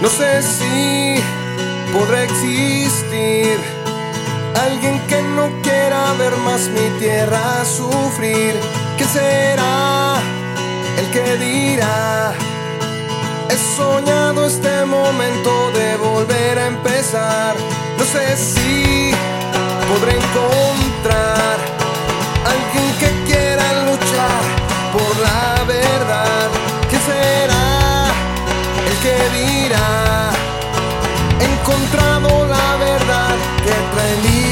No sé si podrá existir alguien que no quiera ver más mi tierra sufrir. ¿Qué será el que dirá? He soñado este momento de volver a empezar. No sé si podré encontrar He encontrado la verdad que trae